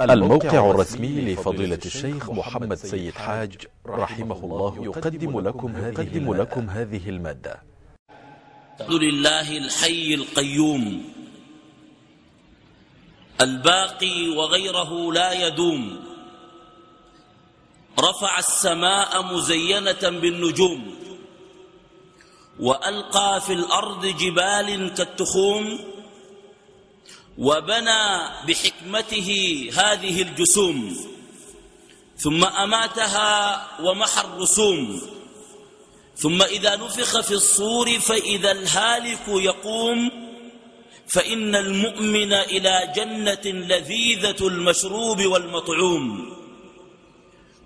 الموقع الرسمي لفضيلة الشيخ محمد سيد حاج رحمه الله يقدم لكم هذه, لكم هذه ا ل الحمد لله الحي القيوم. الباقي وغيره لا يدوم. رفع السماء مزينة بالنجوم. وألقى في الأرض جبال كالتخوم. وبنى بحكمته هذه الجسوم ثم أماتها ومحى الرسوم ثم إذا نفخ في الصور فإذا الهالك يقوم فإن المؤمن إلى جنة لذيذة المشروب والمطعوم.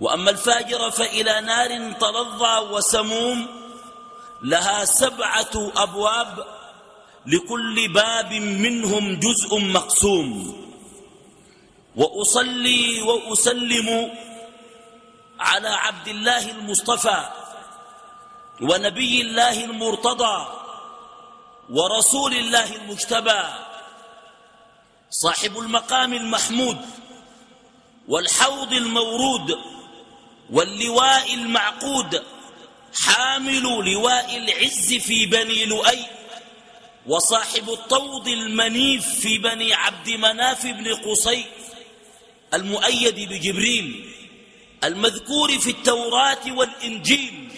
وأما الفاجر فإلى نار تلظى وسموم لها سبعة أبواب لكل باب منهم جزء مقسوم. وأصلي وأسلم على عبد الله المصطفى ونبي الله المرتضى ورسول الله المجتبى صاحب المقام المحمود والحوض المورود واللواء المعقود حامل لواء العز في بني لؤي وصاحب الطود المنيف في بني عبد مناف بن قصي المؤيد بجبريل المذكور في التوراة والإنجيل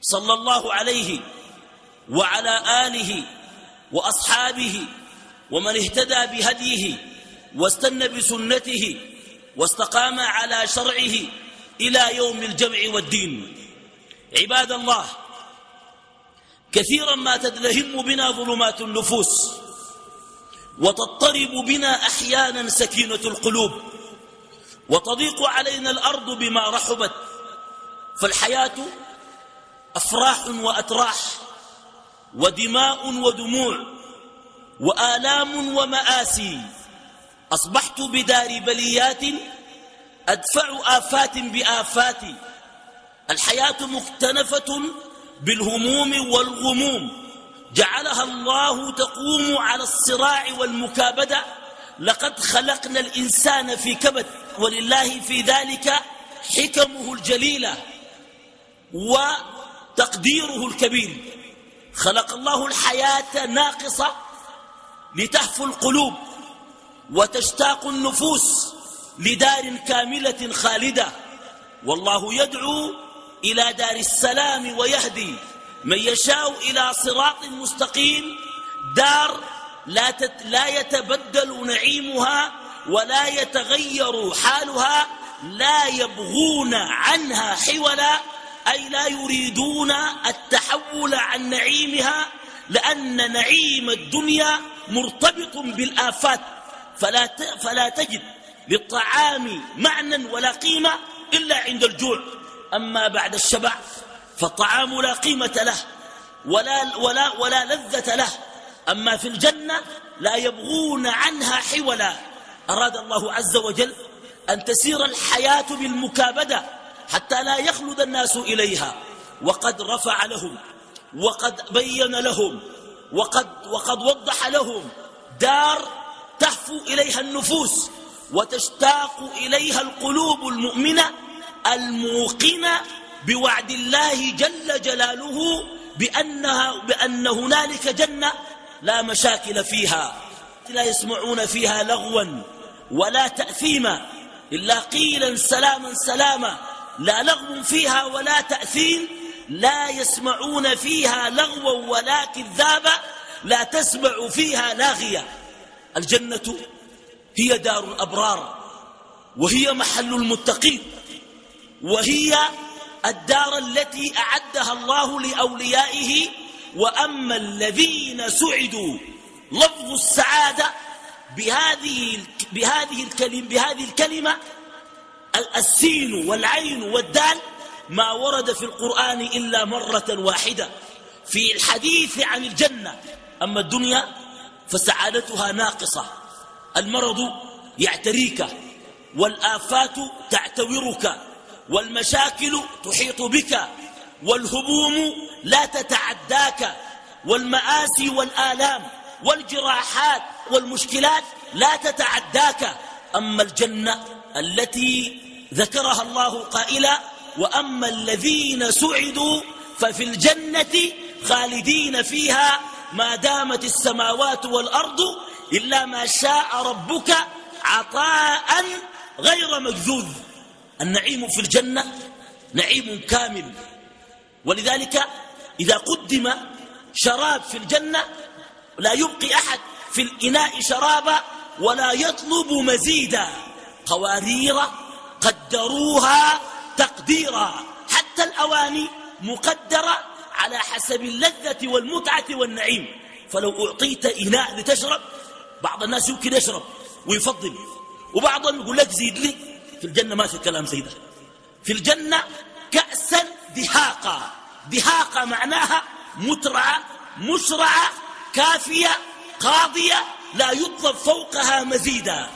صلى الله عليه وعلى آله وأصحابه ومن اهتدى بهديه واستنى بسنته واستقام على شرعه إلى يوم الجمع والدين. عباد الله كثيرا ما تدلهم بنا ظلمات النفوس وتضطرب بنا أحيانا سكينة القلوب وتضيق علينا الأرض بما رحبت فالحياة أفراح وأتراح ودماء ودموع وآلام ومآسي أصبحت بدار بليات أدفع آفات بآفات الحياة مكتنفة بالهموم والغموم. جعلها الله تقوم على الصراع والمكابدة. لقد خلقنا الإنسان في كبد ولله في ذلك حكمه الجليلة وتقديره الكبير. خلق الله الحياة ناقصة لتهفو القلوب وتشتاق النفوس لدار كاملة خالدة. والله يدعو إلى دار السلام ويهدي. من يشاء إلى صراط مستقيم دار لا, تت لا يتبدل نعيمها ولا يتغير حالها لا يبغون عنها حولا أي لا يريدون التحول عن نعيمها لأن نعيم الدنيا مرتبط بالآفات. فلا, فلا تجد للطعام معنى ولا قيمة إلا عند الجوع. أما بعد الشبع فالطعام لا قيمة له ولا, ولا, ولا لذة له. أما في الجنة لا يبغون عنها حولا. أراد الله عز وجل أن تسير الحياة بالمكابدة حتى لا يخلد الناس إليها. وقد رفع لهم وقد بين لهم وقد, وقد وضح لهم دار تهفو إليها النفوس وتشتاق إليها القلوب المؤمنة الموقنة بوعد الله جل جلاله بأنها بأن هنالك جنة لا مشاكل فيها. لا يسمعون فيها لغوا ولا تأثيما. إلا قيلا سلاما سلاما. لا لغو فيها ولا تأثيم. لا يسمعون فيها لغوا ولا كذابا. لا تسمع فيها لاغية الجنة هي دار الأبرار وهي محل المتقين. وهي الدار التي أعدها الله لأوليائه وأما الذين سعدوا لفظ السعادة بهذه بهذه الكلمة, بهذه الكلمة السين والعين والدال ما ورد في القرآن إلا مرة واحدة في الحديث عن الجنة. أما الدنيا فسعادتها ناقصة المرض يعتريك والآفات تعتورك. والمشاكل تحيط بك والهبوم لا تتعداك والمآسي والآلام والجراحات والمشكلات لا تتعداك. أما الجنة التي ذكرها الله قائلا وأما الذين سعدوا ففي الجنة خالدين فيها ما دامت السماوات والأرض إلا ما شاء ربك عطاء غير مجذوذ. النعيم في الجنة نعيم كامل. ولذلك إذا قدم شراب في الجنة لا يبقي أحد في الإناء شرابا ولا يطلب مزيدا. قوارير قدروها تقديرا. حتى الأواني مقدرة على حسب اللذة والمتعة والنعيم. فلو أعطيت إناء لتشرب بعض الناس يمكن يشرب ويفضل وبعضهم يقول لك زيد لي. في الجنة ما في كلام زي ده. في الجنة كأسا دهاقا دهاقا معناها مترعة مشرعة كافية قاضية لا يطلب فوقها مزيدا.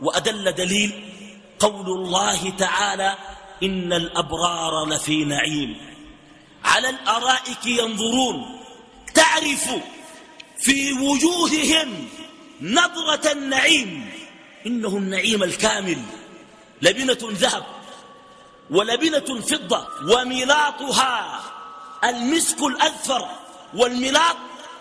وأدل دليل قول الله تعالى إن الأبرار لفي نعيم. على الأرائك ينظرون. تعرف في وجوههم نظرة النعيم. إنه النعيم الكامل. لبنة ذهب ولبنة فضة وملاطها المسك الأذفر والملاط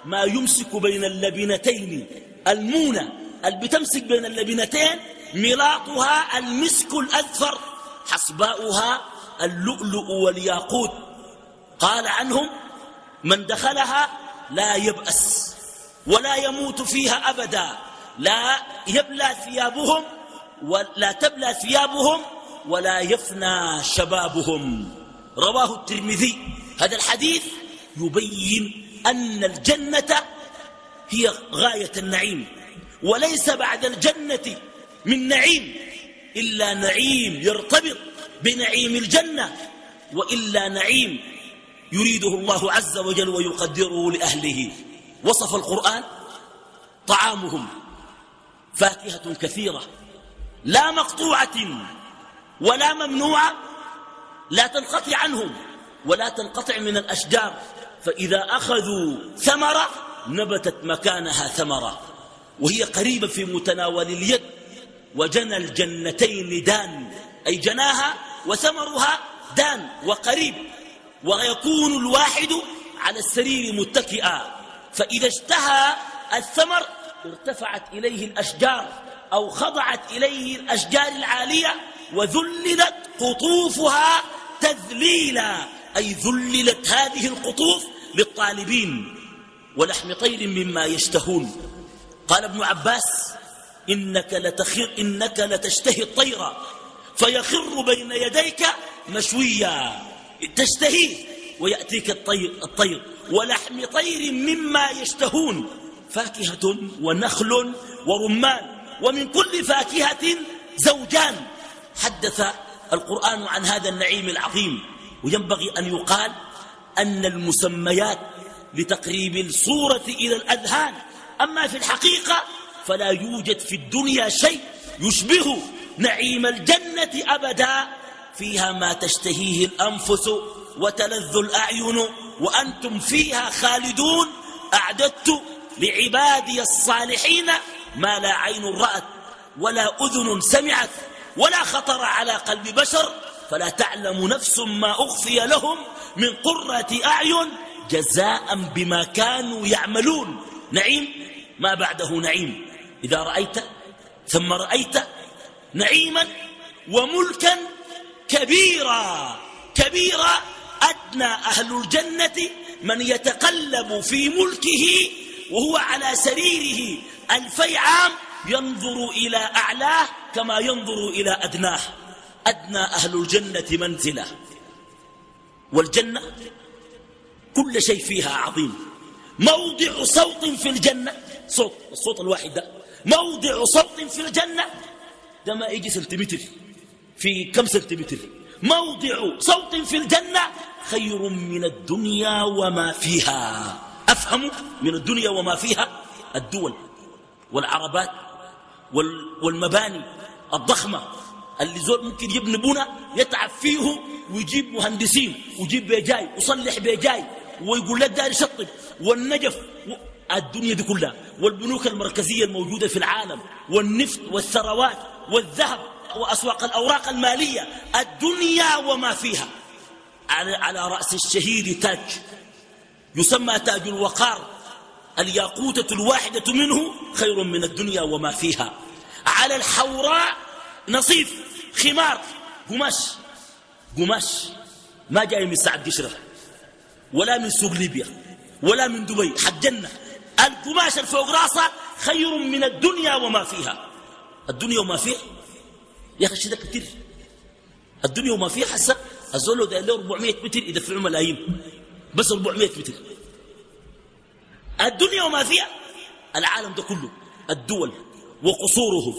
ما يمسك بين اللبنتين المونة اللي بتمسك بين اللبنتين ملاطها المسك الأذفر حصباؤها اللؤلؤ والياقوت. قال عنهم من دخلها لا يبأس ولا يموت فيها أبدا لا يبلى ثيابهم ولا تبلى ثيابهم ولا يفنى شبابهم. رواه الترمذي. هذا الحديث يبين أن الجنة هي غاية النعيم وليس بعد الجنة من نعيم إلا نعيم يرتبط بنعيم الجنة وإلا نعيم يريده الله عز وجل ويقدره لأهله. وصف القرآن طعامهم. فاكهة كثيرة. لا مقطوعة ولا ممنوعة لا تنقطع عنهم ولا تنقطع من الأشجار. فإذا أخذوا ثمرة نبتت مكانها ثمرة وهي قريبة في متناول اليد وجنى الجنتين دان أي جناها وثمرها دان وقريب ويكون الواحد على السرير متكئا. فإذا اشتهى الثمر ارتفعت إليه الأشجار. أو خضعت إليه الأشجار العالية وذللت قطوفها تذليلا أي ذللت هذه القطوف للطالبين ولحم طير مما يشتهون. قال ابن عباس إنك, لتخر إنك لتشتهي الطير فيخر بين يديك مشويا. تشتهيه ويأتيك الطير, الطير. ولحم طير مما يشتهون. فاكهة ونخل ورمان. ومن كل فاكهة زوجان. حدث القرآن عن هذا النعيم العظيم وينبغي أن يقال أن المسميات لتقريب الصورة إلى الأذهان. أما في الحقيقة فلا يوجد في الدنيا شيء يشبه نعيم الجنة أبدا. فيها ما تشتهيه الأنفس وتلذ الأعين وأنتم فيها خالدون. أعددت لعبادي الصالحين ما لا عين رأت ولا أذن سمعت ولا خطر على قلب بشر فلا تعلم نفس ما أخفي لهم من قرة أعين جزاء بما كانوا يعملون. نعيم؟ ما بعده نعيم. إذا رأيت ثم رأيت نعيما وملكا كبيرا كبيرا أدنى أهل الجنة من يتقلب في ملكه وهو على سريره ألفي عام ينظر إلى أعلاه كما ينظر إلى أدناه. أدنى أهل الجنة منزلة. والجنة كل شيء فيها عظيم. موضع صوت في الجنة. صوت الصوت الواحد ده. موضع صوت في الجنة. ده ما يجي سنتيمتر. في كم سنتيمتر؟ موضع صوت في الجنة خير من الدنيا وما فيها. أفهم؟ من الدنيا وما فيها الدول. والعربات والمباني الضخمة اللي زول ممكن يبني بنا يتعب فيه ويجيب مهندسين ويجيب بيجاي ويصلح بيجاي ويقول لك داري شطب والنجف الدنيا دي كلها والبنوك المركزية الموجودة في العالم والنفط والثروات والذهب وأسواق الأوراق المالية الدنيا وما فيها. على, على رأس الشهيد تاج يسمى تاج الوقار. الياقوتة الواحدة منه خير من الدنيا وما فيها. على الحوراء نصيف خمار قماش. قماش ما جاي من سعد قشرة ولا من سوق ليبيا ولا من دبي حق جنة. القماش الفوق راسه خير من الدنيا وما فيها. الدنيا وما فيها يا أخي ده كتير الدنيا وما فيها حسا الزول ده له 400 متر يدفعوا ملايين بس 400 متر. الدنيا وما فيها العالم ده كله الدول وقصورهم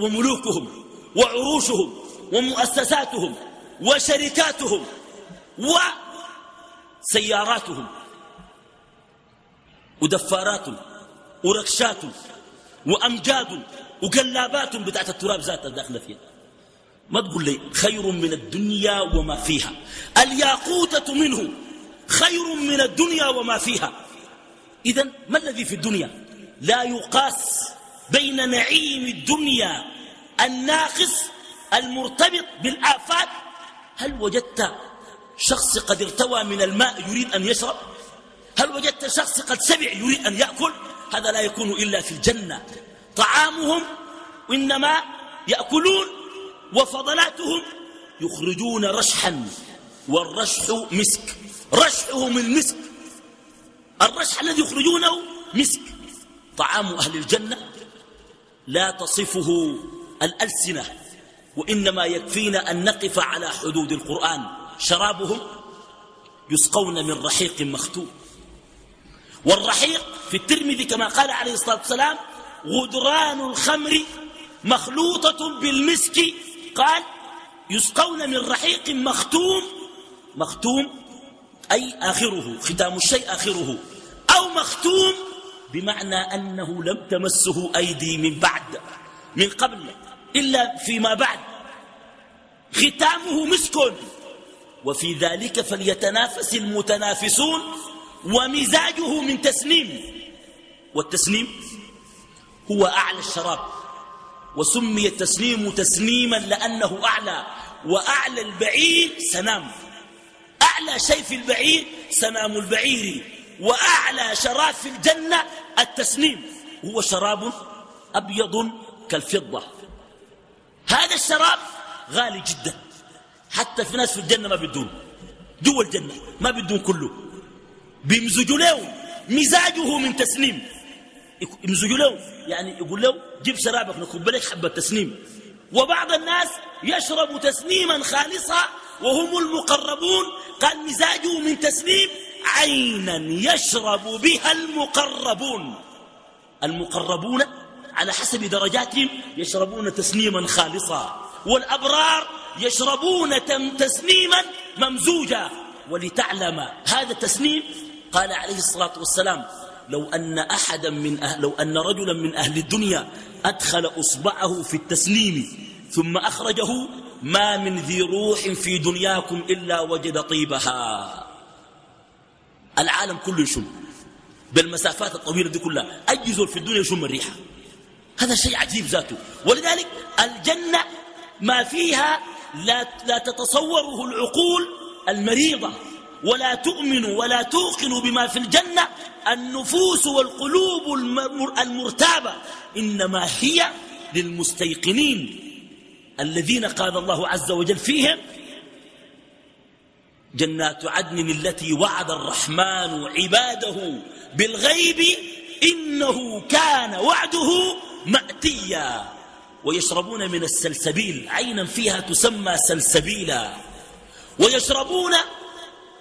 وملوكهم وعروشهم ومؤسساتهم وشركاتهم وسياراتهم ودفارات وركشات وأمجاد وقلابات بتاعت التراب ذات الداخلة فيها. ما تقول لي خير من الدنيا وما فيها. الياقوتة منه خير من الدنيا وما فيها. إذا ما الذي في الدنيا؟ لا يقاس بين نعيم الدنيا الناقص المرتبط بالآفات. هل وجدت شخص قد ارتوى من الماء يريد أن يشرب؟ هل وجدت شخص قد سبع يريد أن يأكل؟ هذا لا يكون إلا في الجنة. طعامهم إنما يأكلون وفضلاتهم يخرجون رشحا والرشح مسك. رشحهم المسك. الرشح الذي يخرجونه مسك. طعام أهل الجنة لا تصفه الألسنة وإنما يكفينا أن نقف على حدود القرآن. شرابهم يسقون من رحيق مختوم. والرحيق في الترمذي كما قال عليه الصلاة والسلام غدران الخمر مخلوطة بالمسك. قال يسقون من رحيق مختوم. مختوم أي آخره ختام الشيء آخره. أو مختوم بمعنى أنه لم تمسه أيدي من بعد من قبل إلا فيما بعد. ختامه مسك وفي ذلك فليتنافس المتنافسون ومزاجه من تسنيم. والتسنيم هو أعلى الشراب. وسمي التسنيم تسنيما لأنه أعلى. وأعلى البعير سنام. أعلى شيء في البعير سنام البعير. وأعلى شراب في الجنة التسنيم. هو شراب أبيض كالفضة. هذا الشراب غالي جدا. حتى في ناس في الجنة ما بدون جوا الجنة ما بدون كله. بيمزجوا له مزاجه من تسنيم. يمزجوا له. يعني يقول له جيب شرابك نكب لك حبة تسنيم. وبعض الناس يشرب تسنيما خالصا وهم المقربون. قال مزاجه من تسنيم عينا يشرب بها المقربون. المقربون على حسب درجاتهم يشربون تسنيما خالصا والأبرار يشربون تسنيما ممزوجا. ولتعلم هذا التسنيم قال عليه الصلاة والسلام لو أن أحدا من أهل لو أن رجلا من أهل الدنيا أدخل أصبعه في التسنيم ثم أخرجه ما من ذي روح في دنياكم إلا وجد طيبها. العالم كله يشم. بالمسافات الطويلة دي كلها. أجزل في الدنيا يشم الريحة. هذا شيء عجيب ذاته. ولذلك الجنة ما فيها لا, لا تتصوره العقول المريضة. ولا تؤمن ولا توقن بما في الجنة النفوس والقلوب المرتابة. إنما هي للمستيقنين. الذين قال الله عز وجل فيهم جنات عدن التي وعد الرحمن عباده بالغيب إنه كان وعده مأتيا. ويشربون من السلسبيل عينا فيها تسمى سلسبيلا. ويشربون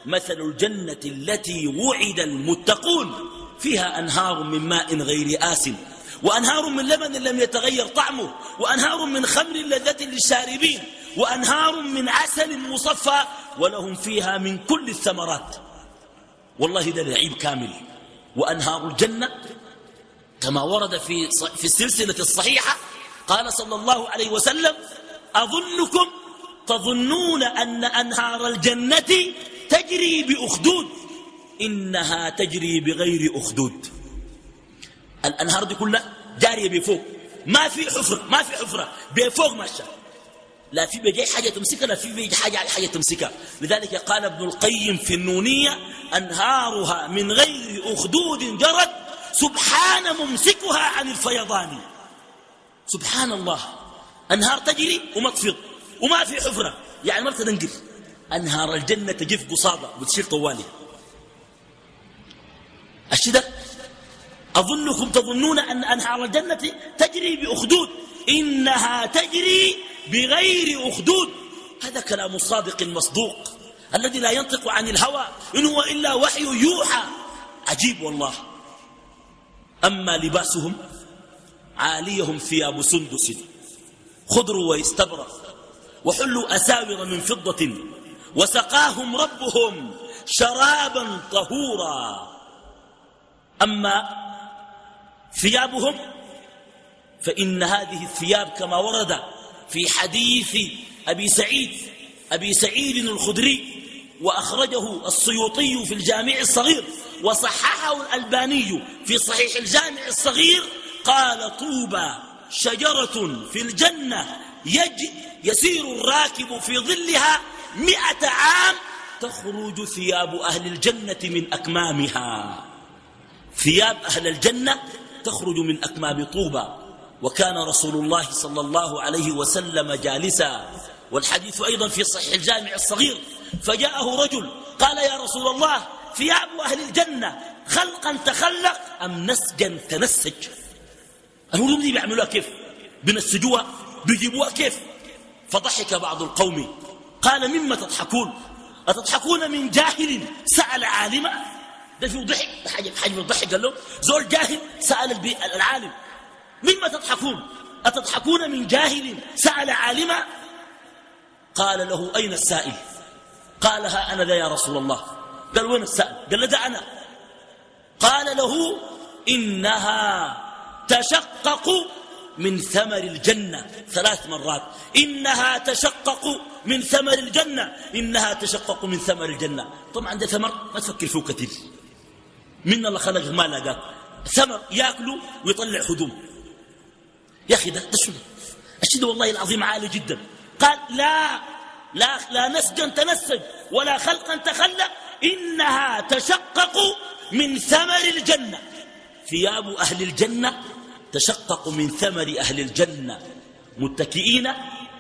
مثل الجنة التي وعد المتقون فيها أنهار من ماء غير آس وأنهار من لبن لم يتغير طعمه وأنهار من خمر لذة للشاربين. وأنهار من عسل مصفى ولهم فيها من كل الثمرات. والله ده لعيب كامل. وأنهار الجنة كما ورد في, في السلسلة الصحيحة قال صلى الله عليه وسلم أظنكم تظنون أن أنهار الجنة تجري بأخدود. إنها تجري بغير أخدود. الأنهار دي كلها جارية بفوق. ما في حفرة ما في حفرة بفوق ماشى لا في بيجي حاجة تمسكها لا في بيجي حاجة حاجة تمسكها. لذلك قال ابن القيم في النونية أنهارها من غير أخدود جرت سبحان ممسكها عن الفيضان. سبحان الله. أنهار تجري وما تفيض وما في حفرة. يعني ما بتنقل أنهار الجنة تجف قصادة وتشير طوالي. الشدة أظنكم تظنون أن أنهار الجنة تجري بأخدود. إنها تجري بغير أخدود. هذا كلام الصادق المصدوق الذي لا ينطق عن الهوى إن هو إلا وحي يوحى. عجيب والله. أما لباسهم عاليهم ثياب سندس خضر واستبرق وحلوا أساور من فضة وسقاهم ربهم شرابا طهورا. أما ثيابهم فإن هذه الثياب كما ورد في حديث أبي سعيد أبي سعيد الخدري وأخرجه السيوطي في الجامع الصغير وصححه الألباني في صحيح الجامع الصغير قال طوبى شجرة في الجنة يسير الراكب في ظلها مئة عام تخرج ثياب أهل الجنة من أكمامها. ثياب أهل الجنة تخرج من أكمام طوبى. وكان رسول الله صلى الله عليه وسلم جالسا. والحديث أيضا في صحيح الجامع الصغير. فجاءه رجل قال يا رسول الله ثياب أهل الجنة خلقا تخلق أم نسجا تنسج؟ الهدوم دي بيعملوها كيف؟ بنسجوها بيجيبوها كيف؟ فضحك بعض القوم. قال مما تضحكون؟ أتضحكون من جاهل سأل عالما؟ ده في ضحك حاجة حاجة الضحك قال له زول جاهل سأل العالم. مما تضحكون؟ أتضحكون من جاهل سأل عالما؟ قال له أين السائل؟ قال ها أنا ذا يا رسول الله. قال وين السائل؟ قال له ده أنا. قال له إنها تشقق من ثمر الجنة. ثلاث مرات. إنها تشقق من ثمر الجنة. إنها تشقق من ثمر الجنة. طبعا ده ثمر؟ ما تفكر فيه كثير. من الله خلق ما لقاك ثمر ياكله ويطلع هدوم. يا أخي ده, ده شنو؟ والله العظيم عالي جدا. قال لا لا, لا نسجا تنسج ولا خلقا تخلق إنها تشقق من ثمر الجنة. ثياب أهل الجنة تشقق من ثمر أهل الجنة متكئين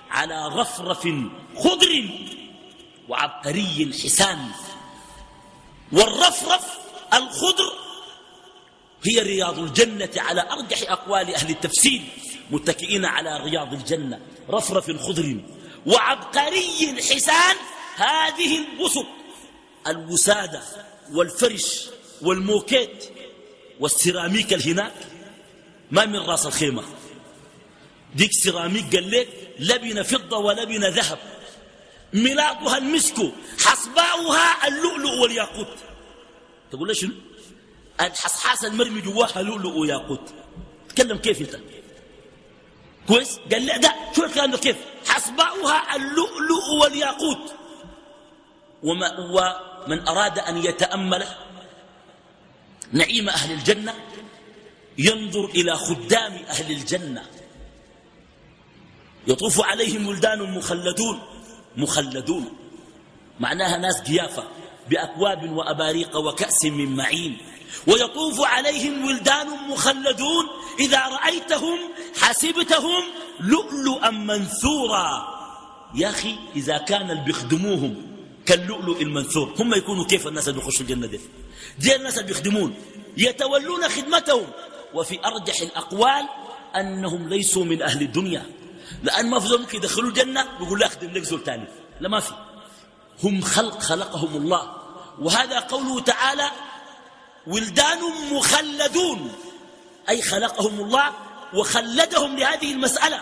على رفرف خضر وعبقري حسان. والرفرف الخضر هي رياض الجنة على أرجح أقوال أهل التفسير. متكئين على رياض الجنة رفرف خضر وعبقري حسان هذه البسط الوسادة والفرش والموكيت والسيراميك الهناك. ما من راس الخيمة. ديك سيراميك قال لك لبن فضة ولبن ذهب. ملاطها المسك حصباؤها اللؤلؤ والياقوت. تقول لي شنو؟ الحصحاس المرمي جواها لؤلؤ وياقوت. تكلم كيف أنت؟ كويس؟ قال لي ده شو الكلام ده؟ كيف؟ حصباؤها اللؤلؤ والياقوت. وما ومن أراد أن يتأمل نعيم أهل الجنة ينظر إلى خدام أهل الجنة. يطوف عليهم ولدان مخلدون. مخلدون. معناها ناس قيافة بأكواب وأباريق وكأس من معين. ويطوف عليهم ولدان مخلدون. إذا رأيتهم حسبتهم لؤلؤا منثورا. يا أخي إذا كان اللي بيخدموهم كاللؤلؤ المنثور هم يكونوا كيف الناس اللي بيخشوا الجنة دي؟ دي الناس اللي بيخدمون يتولون خدمتهم. وفي أرجح الأقوال أنهم ليسوا من أهل الدنيا. لأن ما في زول ممكن يدخلوا الجنة ويقول لا أخدم لك زول تاني. لا ما في. هم خلق خلقهم الله. وهذا قوله تعالى ولدان مخلدون أي خلقهم الله وخلدهم لهذه المسألة.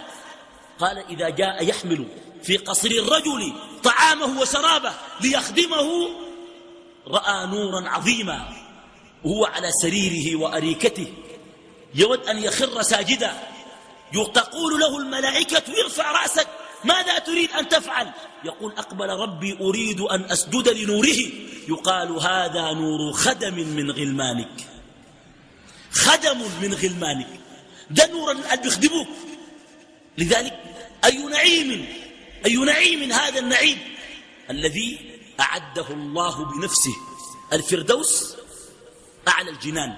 قال إذا جاء يحمل في قصر الرجل طعامه وشرابه ليخدمه رأى نورا عظيما وهو على سريره وأريكته يود أن يخر ساجدا. تقول له الملائكة ارفع رأسك ماذا تريد أن تفعل؟ يقول أقبل ربي أريد أن أسجد لنوره. يقال هذا نور خدم من غلمانك. خدم من غلمانك. ده نور اللي بيخدموك لذلك أي نعيم أي نعيم هذا النعيم الذي أعده الله بنفسه. الفردوس أعلى الجنان.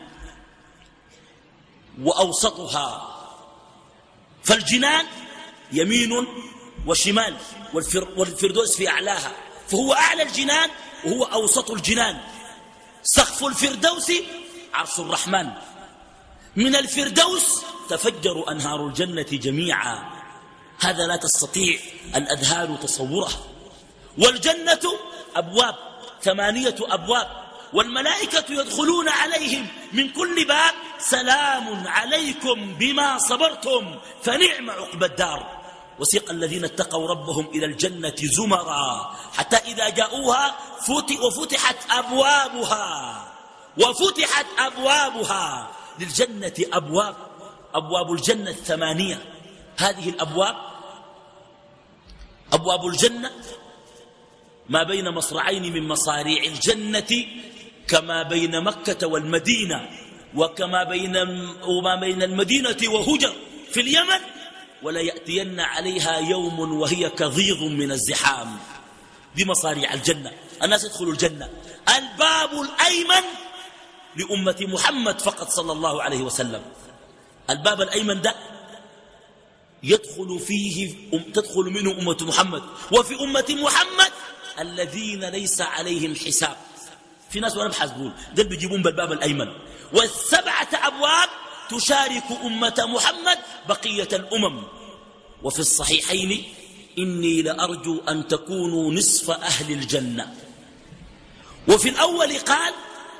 وأوسطها. فالجنان يمين وشمال والفردوس في أعلاها. فهو أعلى الجنان وهو أوسط الجنان. سقف الفردوس عرش الرحمن. من الفردوس تفجر أنهار الجنة جميعا. هذا لا تستطيع الأذهان تصوره. والجنة أبواب ثمانية أبواب والملائكة يدخلون عليهم من كل باب. سلام عليكم بما صبرتم فنعم عقب الدار. وسيق الذين اتقوا ربهم إلى الجنة زمرا حتى إذا جاءوها وفتحت أبوابها. وفتحت أبوابها. للجنة أبواب أبواب الجنة الثمانية. هذه الأبواب أبواب الجنة ما بين مصرعين من مصاريع الجنة كما بين مكة والمدينة وكما بين وما بين المدينة وهجر في اليمن ولا يأتين عليها يوم وهي كضيض من الزحام. دي مصاريع الجنة. الناس يدخلوا الجنة. الباب الأيمن لأمة محمد فقط صلى الله عليه وسلم. الباب الأيمن ده يدخل فيه تدخل منه أمة محمد. وفي أمة محمد الذين ليس عليهم حساب. في ناس وأنا بحاسبون. دول بيجيبون بالباب الأيمن. والسبعة أبواب تشارك أمة محمد بقية الأمم. وفي الصحيحين إني لأرجو أن تكونوا نصف أهل الجنة. وفي الأول قال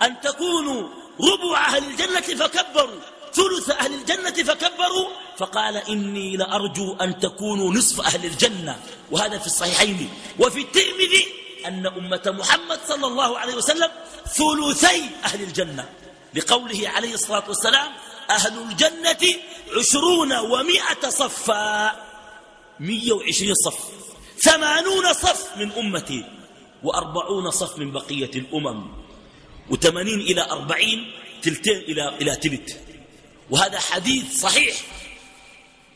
أن تكونوا ربع أهل الجنة فكبروا ثلث أهل الجنة فكبروا فقال إني لأرجو أن تكونوا نصف أهل الجنة. وهذا في الصحيحين. وفي الترمذي أن أمة محمد صلى الله عليه وسلم ثلثي أهل الجنة. لقوله عليه الصلاة والسلام أهل الجنة عشرون ومائة صفا مية وعشرين صف ثمانون صف من أمتي وأربعون صف من بقية الأمم. وثمانين إلى أربعين تلتين إلى, إلى تلت وهذا حديث صحيح.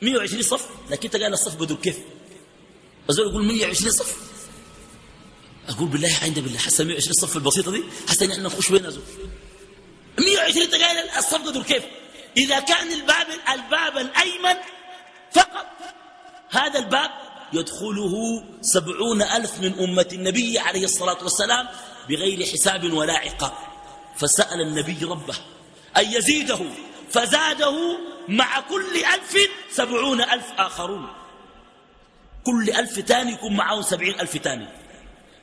120 صف؟ لكن قال الصف قدر كيف؟ الزول يقول 120 صف؟ أقول بالله عند بالله حسن 120 صف البسيطة دي؟ حسن إحنا نخش بين زول. 120 قال الصف قدر كيف؟ إذا كان الباب الباب الأيمن فقط. هذا الباب يدخله سبعون ألف من أمة النبي عليه الصلاة والسلام بغير حساب ولا عقاب. فسأل النبي ربه أن يزيده فزاده مع كل ألف سبعون ألف آخرون. كل ألف تاني يكون معه سبعين ألف تاني.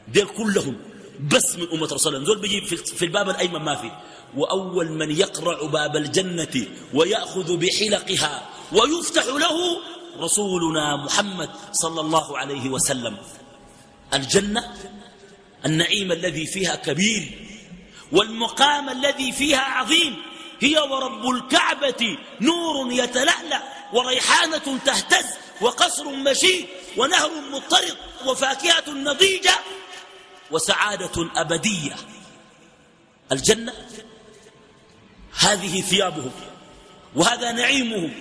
ديل كلهم بس من أمة رسول الله دول بيجي في الباب الأيمن ما في. وأول من يقرع باب الجنة ويأخذ بحلقها ويفتح له رسولنا محمد صلى الله عليه وسلم. الجنة النعيم الذي فيها كبير والمقام الذي فيها عظيم. هي ورب الكعبة نور يتلألأ وريحانة تهتز وقصر مشيد ونهر مضطرد وفاكهة نضيجة وسعادة أبدية. الجنة هذه ثيابهم وهذا نعيمهم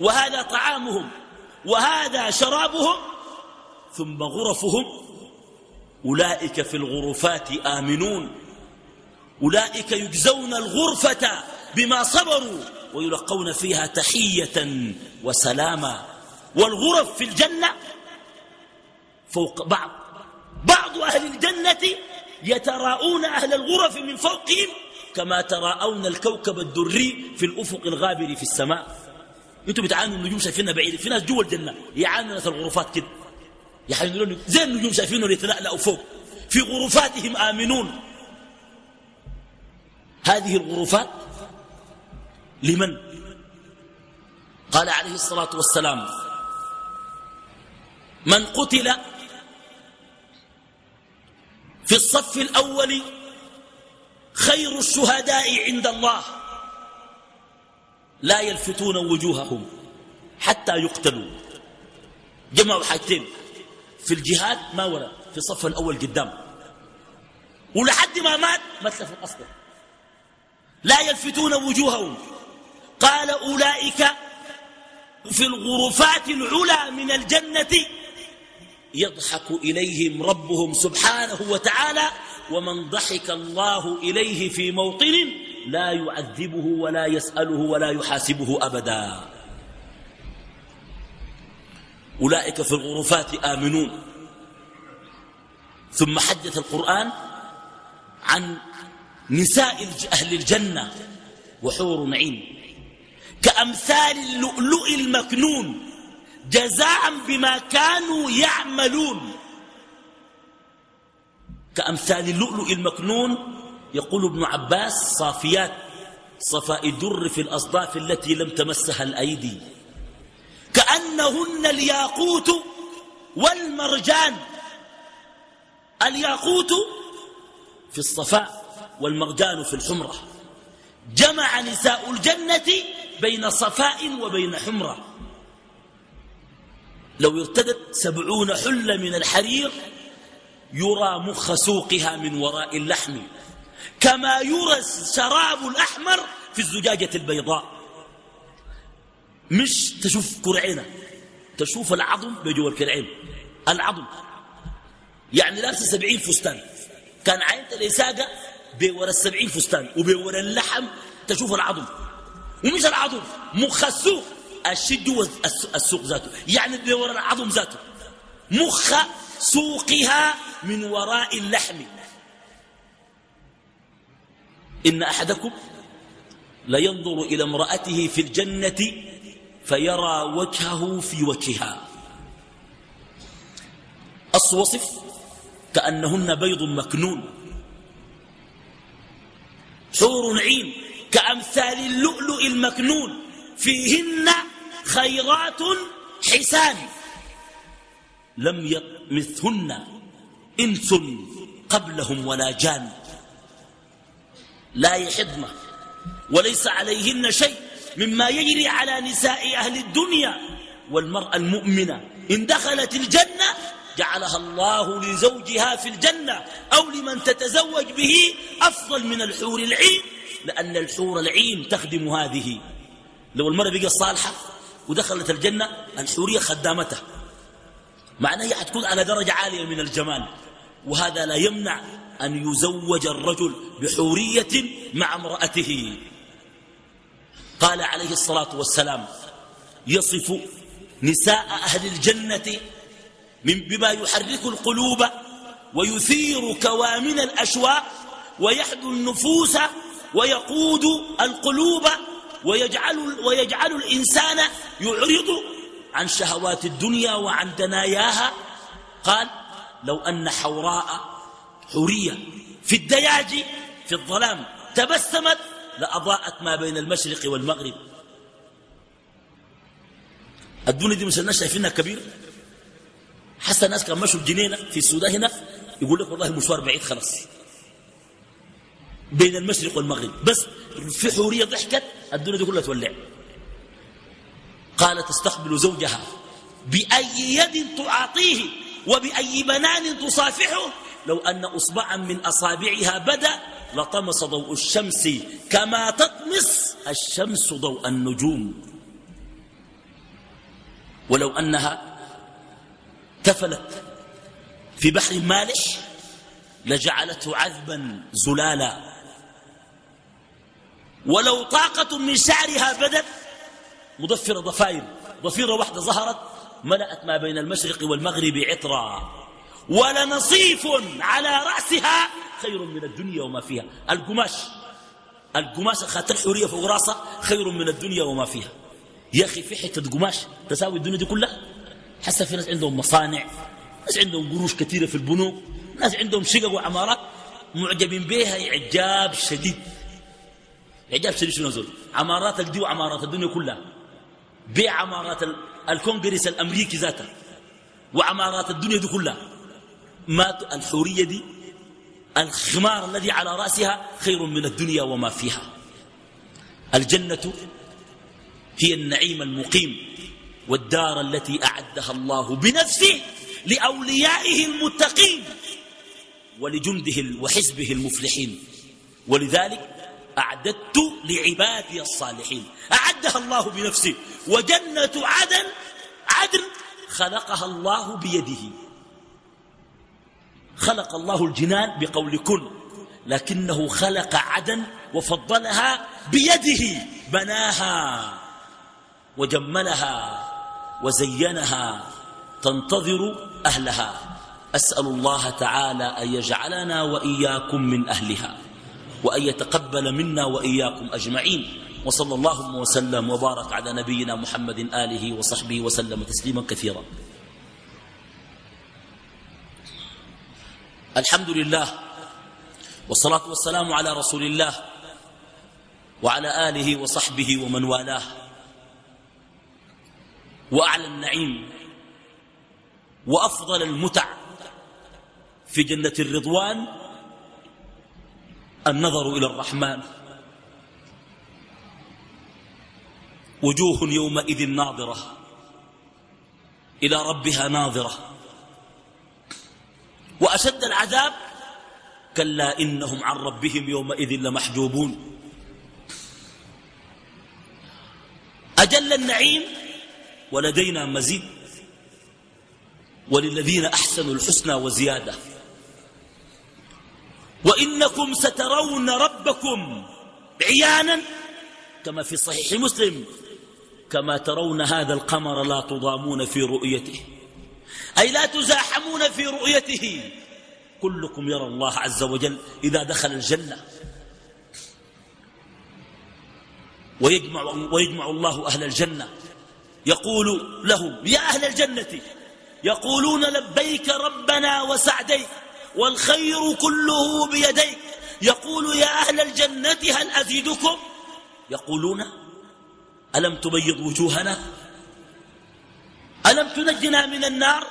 وهذا طعامهم وهذا شرابهم ثم غرفهم أولئك في الغرفات آمنون. أولئك يجزون الغرفة بما صبروا ويلقون فيها تحية وسلاما. والغرف في الجنة فوق بعض. بعض أهل الجنة يتراءون أهل الغرف من فوقهم كما تراءون الكوكب الدري في الأفق الغابر في السماء. أنتوا بتعانوا النجوم شايفينها بعيد. في ناس جوا الجنة يعانوا ناس الغرفات كده. يحينون زي النجوم شايفينه يتلألأوا فوق. في غرفاتهم آمنون. هذه الغرفات لمن؟ قال عليه الصلاة والسلام. من قتل في الصف الأول خير الشهداء عند الله. لا يلفتون وجوههم حتى يقتلوا. جمعوا حاجتين. في الجهاد ما ورد في الصف الأول قدام. ولحد ما مات ما تلفوا أصلا. لا يلفتون وجوههم. قال أولئك في الغرفات العلى من الجنة يضحك إليهم ربهم سبحانه وتعالى ومن ضحك الله إليه في موطن لا يعذبه ولا يسأله ولا يحاسبه أبدا. أولئك في الغرفات آمنون. ثم حدث القرآن عن نساء أهل الجنة وحور عين كأمثال اللؤلؤ المكنون جزاء بما كانوا يعملون. كأمثال اللؤلؤ المكنون يقول ابن عباس صافيات صفاء الدر في الأصداف التي لم تمسها الأيدي. كأنهن الياقوت والمرجان. الياقوت في الصفاء والمرجان في الحمرة. جمع نساء الجنة بين صفاء وبين حمرة. لو ارتدت سبعون حلة من الحرير يرى مخ سوقها من وراء اللحم كما يرى الشراب الأحمر في الزجاجة البيضاء. مش تشوف كرعينة تشوف العظم بجوا الكرعين العظم. يعني لابسه سبعين فستان. كان عينت الإساقة بورا السبعين فستان وبورا اللحم تشوف العظم. ومش العظم مخ السوق. الشد السوق ذاته. يعني بورا العظم ذاته. مخ سوقها من وراء اللحم. إن أحدكم لينظر إلى امرأته في الجنة فيرى وجهه في وجهها. الصوصف كأنهن بيض مكنون. حور عين كأمثال اللؤلؤ المكنون. فيهن خيرات حسان. لم يطمثهن إنس قبلهم ولا جان. لا يحضن وليس عليهن شيء. مما يجري على نساء أهل الدنيا والمرأة المؤمنة. إن دخلت الجنة جعلها الله لزوجها في الجنة أو لمن تتزوج به أفضل من الحور العين لأن الحور العين تخدم هذه. لو المرأة بقى صالحة ودخلت الجنة الحورية خدامتها. معناه هي حتكون على درجة عالية من الجمال. وهذا لا يمنع أن يزوج الرجل بحورية مع امرأته. قال عليه الصلاة والسلام يصف نساء أهل الجنة من بما يحرك القلوب ويثير كوامن الأشواق ويحدو النفوس ويقود القلوب ويجعل, ويجعل الإنسان يعرض عن شهوات الدنيا وعن دناياها. قال لو أن حوراء حورية في الدياج في الظلام تبسمت لأضاءت ما بين المشرق والمغرب. الدنيا دي مش الناس شايفينها كبير حتى الناس كان مشوا الجنينة في السودان هنا يقول لك والله المشوار بعيد خلاص. بين المشرق والمغرب. بس في حورية ضحكت الدنيا دي كلها تولع. قالت تستقبل زوجها. بأي يد تعاطيه وبأي بنان تصافحه لو أن أصبعا من أصابعها بدأ لطمس ضوء الشمس كما تطمس الشمس ضوء النجوم. ولو أنها تفلت في بحر مالح لجعلته عذبا زلالا. ولو طاقة من شعرها بدت مضفرة ضفائر ضفيرة واحدة ظهرت ملأت ما بين المشرق والمغرب عطرا. ولنصيف على رأسها خير من الدنيا وما فيها. القماش القماش خات الحورية فوق راسها خير من الدنيا وما فيها. يا أخي في حتة قماش تساوي الدنيا دي كلها؟ حتى في ناس عندهم مصانع ناس عندهم قروش كثيرة في البنوك ناس عندهم شقق وعمارات معجبين بها إعجاب شديد إعجاب شديد. شنو زول عمارات الدي وعمارات الدنيا كلها. بيع عمارات الكونغرس الأمريكي ذاته وعمارات الدنيا دي كلها. مات الحورية دي الخمار الذي على رأسها خير من الدنيا وما فيها. الجنة هي النعيم المقيم والدار التي أعدها الله بنفسه لأوليائه المتقين ولجنده وحزبه المفلحين. ولذلك أعددت لعبادي الصالحين. أعدها الله بنفسه وجنة عدن عدن خلقها الله بيده. خلق الله الجنان بقول كن لكنه خلق عدن وفضلها بيده بناها وجملها وزينها تنتظر أهلها. أسأل الله تعالى أن يجعلنا وإياكم من أهلها وأن يتقبل منا وإياكم أجمعين. وصلى الله وسلم وبارك على نبينا محمد آله وصحبه وسلم تسليما كثيرا. الحمد لله والصلاة والسلام على رسول الله وعلى آله وصحبه ومن والاه. وأعلى النعيم وأفضل المتع في جنة الرضوان النظر إلى الرحمن. وجوه يومئذ ناظرة إلى ربها ناظرة. وأشد العذاب كلا إنهم عن ربهم يومئذ لمحجوبون. أجل النعيم ولدينا مزيد. وللذين أحسنوا الحسنى وزيادة. وإنكم سترون ربكم عيانا كما في صحيح مسلم. كما ترون هذا القمر لا تضامون في رؤيته. أي لا تزاحمون في رؤيته. كلكم يرى الله عز وجل إذا دخل الجنة. ويجمع, ويجمع الله أهل الجنة. يقول لهم يا أهل الجنة يقولون لبيك ربنا وسعديك والخير كله بيديك. يقول يا أهل الجنة هل أزيدكم؟ يقولون ألم تبيض وجوهنا؟ ألم تنجنا من النار؟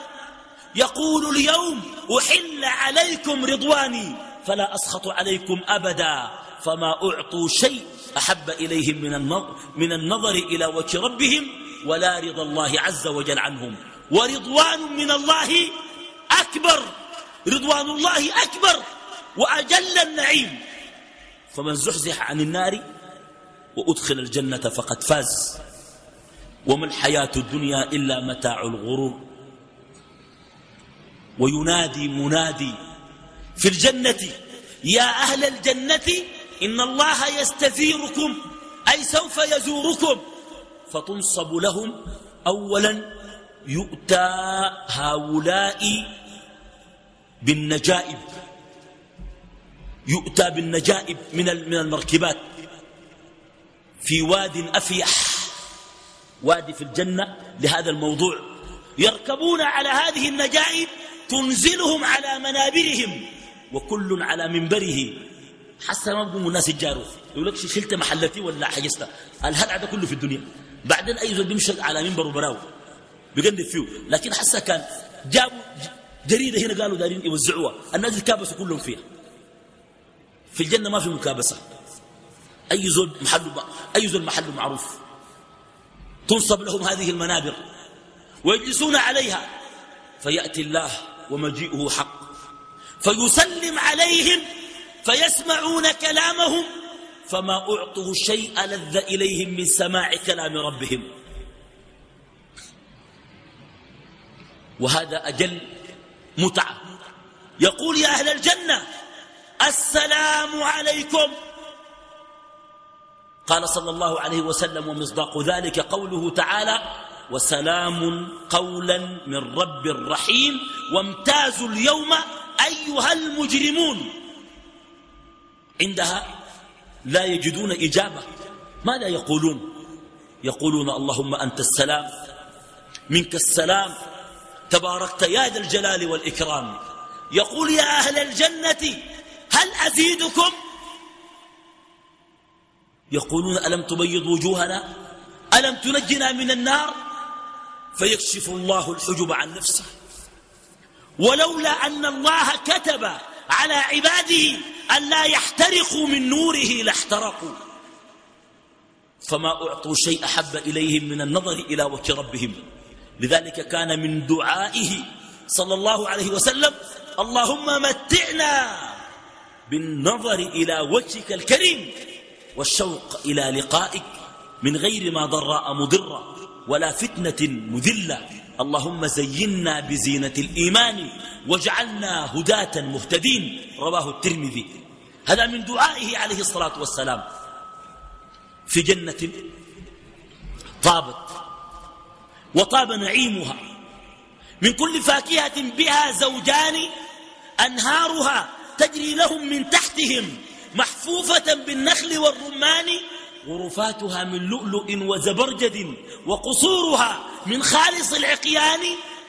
يقول اليوم أحل عليكم رضواني فلا أسخط عليكم أبدا فما أعطوا شيء أحب إليهم من النظر, من النظر إلى وجه ربهم ولا رضا الله عز وجل عنهم. ورضوان من الله أكبر رضوان الله أكبر وأجل النعيم. فمن زحزح عن النار وأدخل الجنة فقد فاز. وما الحياة الدنيا إلا متاع الغرور. وينادي منادي في الجنة يا أهل الجنة إن الله يستثيركم أي سوف يزوركم. فتنصب لهم أولا يؤتى هؤلاء بالنجائب. يؤتى بالنجائب من المركبات. في واد أفيح. وادي في الجنة لهذا الموضوع. يركبون على هذه النجائب تنزلهم على منابرهم وكل على منبره. حتى ما بقوموا الناس يجاروا يقول لك شلت محلتي ولا حجزتها الهلع ده كله في الدنيا. بعدين أي زول بيمشي على منبر وبراو بيقلب فيه. لكن حسا كان جابوا جريدة هنا قالوا دارين يوزعوها. الناس الكابسوا كلهم فيها. في الجنة ما في مكابسة. أي زول محله أي زول محله معروف. تنصب لهم هذه المنابر ويجلسون عليها. فيأتي الله ومجيئه حق. فيسلم عليهم فيسمعون كلامهم. فما أعطوا شيء لذ إليهم من سماع كلام ربهم. وهذا أجل متعة. يقول يا أهل الجنة السلام عليكم. قال صلى الله عليه وسلم ومصداق ذلك قوله تعالى وسلام قولا من رب رحيم وامتازوا اليوم أيها المجرمون. عندها لا يجدون إجابة. ماذا يقولون؟ يقولون اللهم أنت السلام منك السلام تباركت يا ذا الجلال والإكرام. يقول يا أهل الجنة هل أزيدكم يقولون ألم تبيض وجوهنا؟ ألم تنجنا من النار؟ فيكشف الله الحجب عن نفسه. ولولا أن الله كتب على عباده أن لا يحترقوا من نوره لاحترقوا. فما أعطوا شيء أحب إليهم من النظر إلى وجه ربهم. لذلك كان من دعائه صلى الله عليه وسلم اللهم متعنا بالنظر إلى وجهك الكريم. والشوق إلى لقائك من غير ما ضراء مضرة ولا فتنة مذلة. اللهم زينا بزينة الإيمان واجعلنا هداة مهتدين. رواه الترمذي. هذا من دعائه عليه الصلاة والسلام. في جنة طابت وطاب نعيمها. من كل فاكهة بها زوجان أنهارها تجري لهم من تحتهم. محفوفة بالنخل والرمان غرفاتها من لؤلؤ وزبرجد وقصورها من خالص العقيان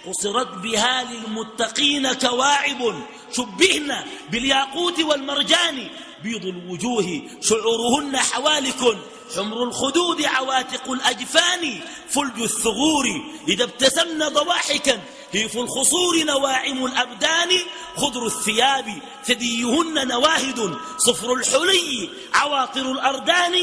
قصرت بها للمتقين كواعب شبهن بالياقوت والمرجان بيض الوجوه شعورهن حوالك حمر الخدود عواتق الأجفان فلج الثغور إذا ابتسمن ضواحكا هيف الخصور نواعم الأبدان. خضر الثياب ثديهن نواهد. صفر الحلي عواطر الأردان.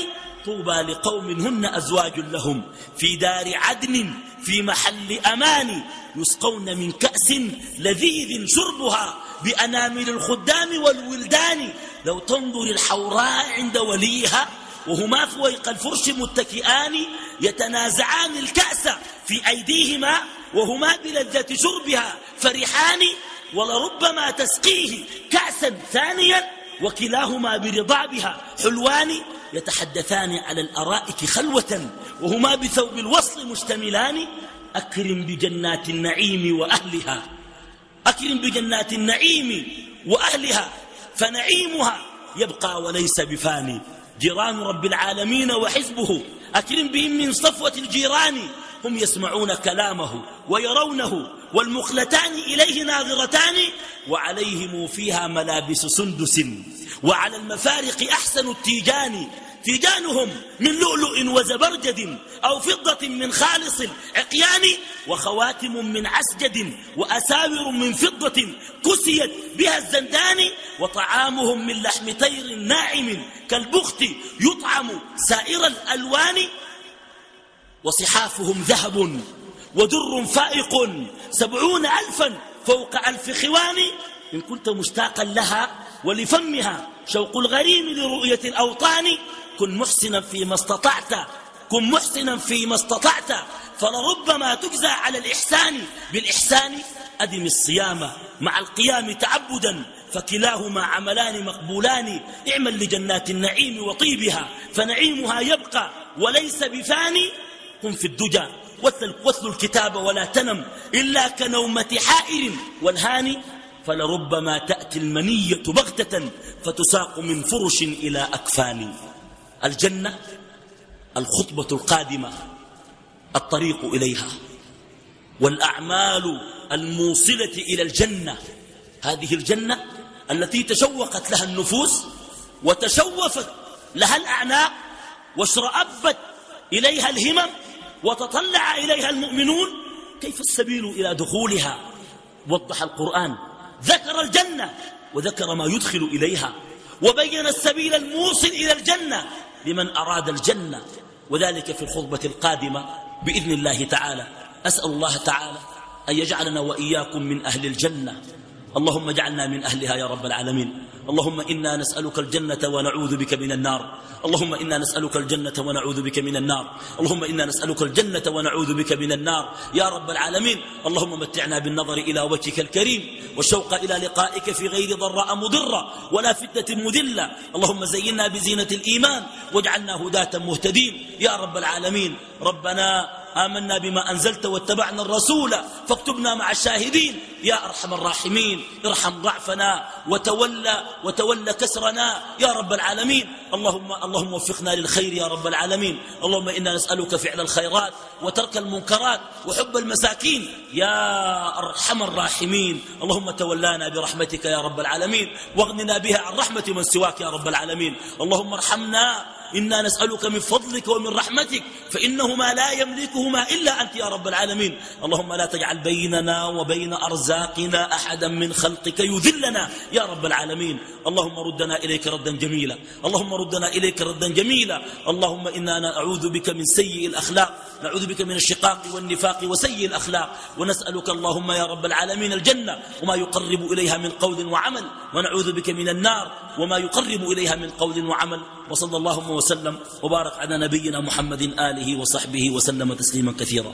طوبى لقوم هن أزواج لهم. في دار عدن في محل أمان. يسقون من كأس لذيذ شربها. بأنامل الخدام والولدان. لو تنظر الحوراء عند وليها. وهما فويق الفرش متكئان. يتنازعان الكأس في أيديهما. وهما بلذة شربها فرحان ولربما تسقيه كأسا ثانيا وكلاهما برضابها حلوان يتحدثان على الأرائك خلوة وهما بثوب الوصل مشتملان أكرم بجنات النعيم وأهلها أكرم بجنات النعيم وأهلها فنعيمها يبقى وليس بفاني جيران رب العالمين وحزبه أكرم بهم من صفوة الجيران هم يسمعون كلامه ويرونه والمخلتان إليه ناظرتان وعليهم فيها ملابس سندس وعلى المفارق أحسن التيجان. تيجانهم من لؤلؤ وزبرجد أو فضة من خالص عقيان وخواتم من عسجد وأساور من فضة كسيت بها الزندان وطعامهم من لحم طير ناعم كالبخت يطعم سائر الألوان. وصحافهم ذهب ودر فائق سبعون ألفا فوق ألف خوان. إن كنت مشتاقا لها ولفمها شوق الغريم لرؤية الأوطان. كن محسنا فيما استطعت كن محسنا فيما استطعت فلربما تجزى على الإحسان. بالإحسان أدم الصيام مع القيام تعبدا فكلاهما عملان مقبولان. اعمل لجنات النعيم وطيبها فنعيمها يبقى وليس بفاني. كن في الدجى. وثل الكتاب ولا تنم إلا كنومة حائر والهاني فلربما تأتي المنية بغتة فتساق من فرش إلى أكفان. الجنة الخطبة القادمة الطريق إليها. والأعمال الموصلة إلى الجنة هذه الجنة التي تشوقت لها النفوس وتشوفت لها الأعناق واشرأبت إليها الهمم وتطلع إليها المؤمنون كيف السبيل إلى دخولها؟ وضح القرآن. ذكر الجنة وذكر ما يدخل إليها. وبين السبيل الموصل إلى الجنة لمن أراد الجنة. وذلك في الخطبة القادمة بإذن الله تعالى. أسأل الله تعالى أن يجعلنا وإياكم من أهل الجنة. اللهم اجعلنا من أهلها يا رب العالمين. اللهم إنا نسألك الجنة ونعوذ بك من النار. اللهم إنا نسألك الجنة ونعوذ بك من النار. اللهم إنا نسألك الجنة ونعوذ بك من النار. يا رب العالمين اللهم متعنا بالنظر إلى وجهك الكريم والشوق إلى لقائك في غير ضراء مضرة ولا فتنة مذلة. اللهم زينا بزينة الإيمان واجعلنا هداة مهتدين. يا رب العالمين ربنا آمنا بما أنزلت واتبعنا الرسول فاكتبنا مع الشاهدين. يا أرحم الراحمين ارحم ضعفنا وتولى وتولى كسرنا. يا رب العالمين اللهم اللهم وفقنا للخير يا رب العالمين. اللهم إنا نسألك فعل الخيرات وترك المنكرات وحب المساكين. يا أرحم الراحمين اللهم تولانا برحمتك يا رب العالمين. واغننا بها عن رحمة من سواك يا رب العالمين. اللهم ارحمنا إنا نسألك من فضلك ومن رحمتك فإنهما لا يملكهما إلا أنت يا رب العالمين. اللهم لا تجعل بيننا وبين أرزاقنا أحدا من خلقك يذلنا يا رب العالمين. اللهم ردنا إليك ردا جميلا. اللهم ردنا إليك ردا جميلا. اللهم إنا نعوذ بك من سيء الأخلاق نعوذ بك من الشقاق والنفاق وسيء الأخلاق. ونسألك اللهم يا رب العالمين الجنة وما يقرب إليها من قول وعمل ونعوذ بك من النار وما يقرب إليها من قول وعمل. وصلى اللهم وسلم وبارك على نبينا محمد آله وصحبه وسلم تسليما كثيرا.